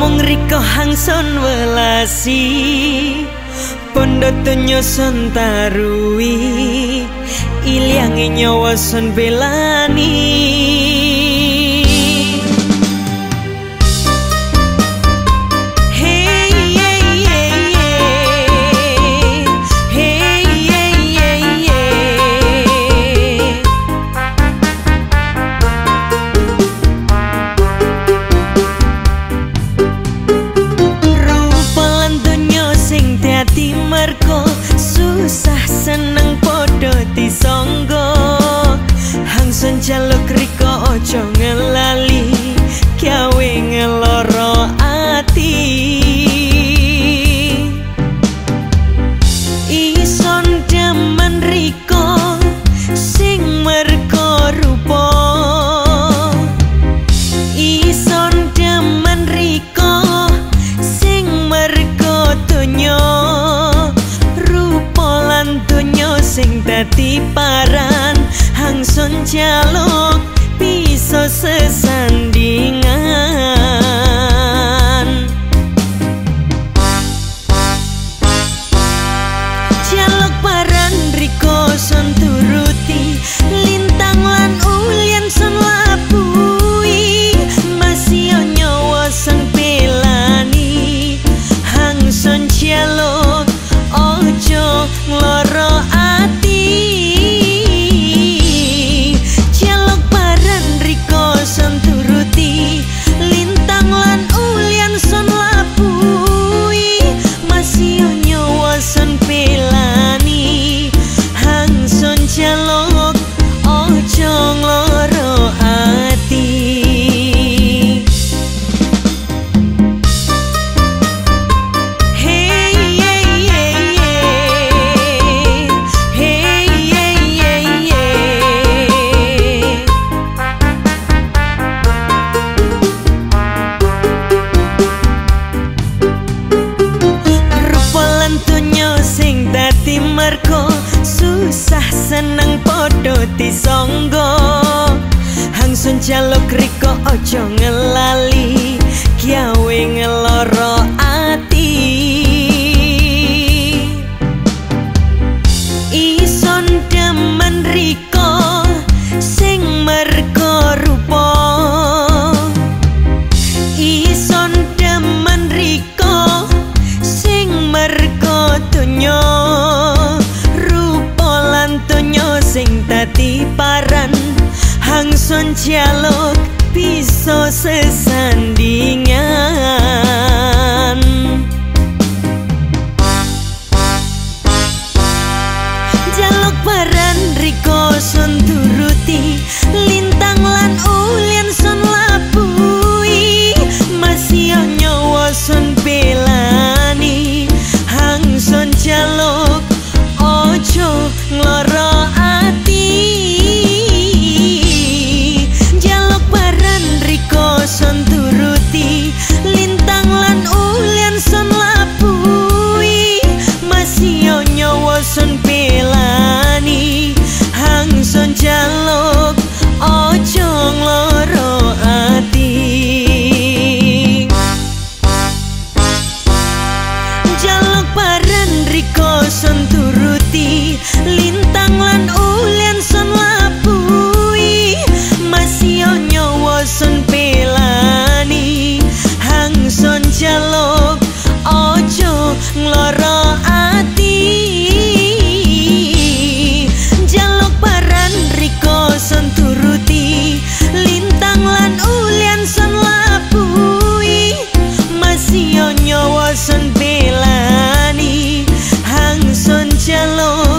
mung riko hangson welasi pondo tunyo son tarui iliangi nyawa son belani dadi paran. Hangsun jaluk bisa sesandingan podo disonggo hangsun jaluk riko ojo ngelali gawe ngeloro ati. Ison demen riko sing merko rupo ison demen riko sing merko tunyo sing dadi paran. Hangsun jaluk bisa sesandingan paparan riko sonturuti lintang lan 天路